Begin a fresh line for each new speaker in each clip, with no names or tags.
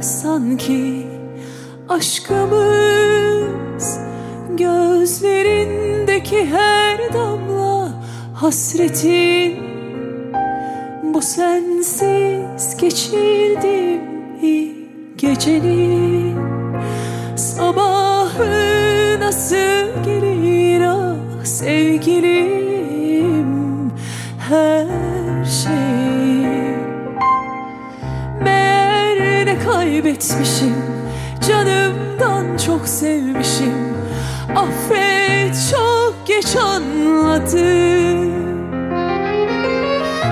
sanki aşkımız. Gözlerindeki her damla hasretin. Bu sensiz geçirdim gecenin Sabahı nasıl gelir ah sevgilim kaybetmişim canımdan çok sevmişim. Affet çok geç anladım.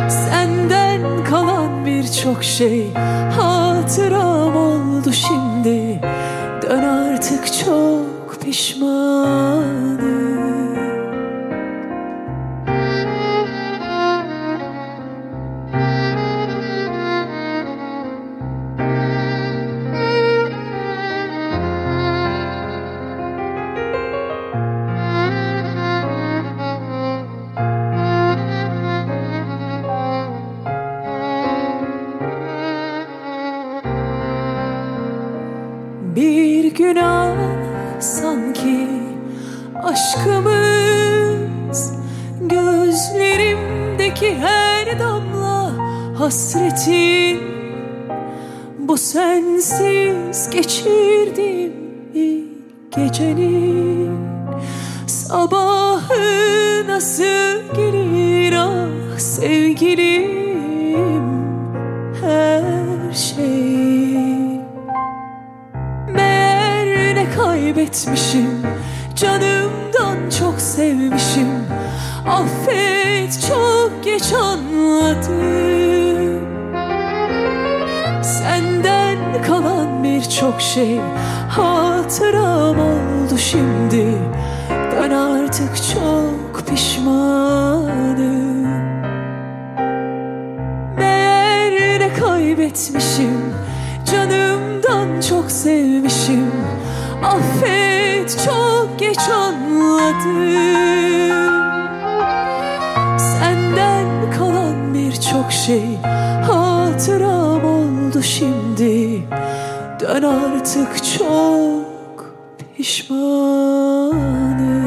Senden kalan birçok şey hatıram oldu şimdi. Dön artık çok pişmanım günah sanki aşkımız. Gözlerimdeki her damla hasretin Bu sensiz geçirdim gecenin Sabahı nasıl gelir ah sevgilim kaybetmişim. Canımdan çok sevmişim. Affet çok geç anladım. Senden kalan birçok şey Hatıram oldu şimdi. Ben artık çok pişmanım. Meğer ne kaybetmişim? Canımdan çok sevmişim Affet çok geç anladım. Senden kalan birçok şey Hatıram oldu şimdi. Dön artık çok pişmanım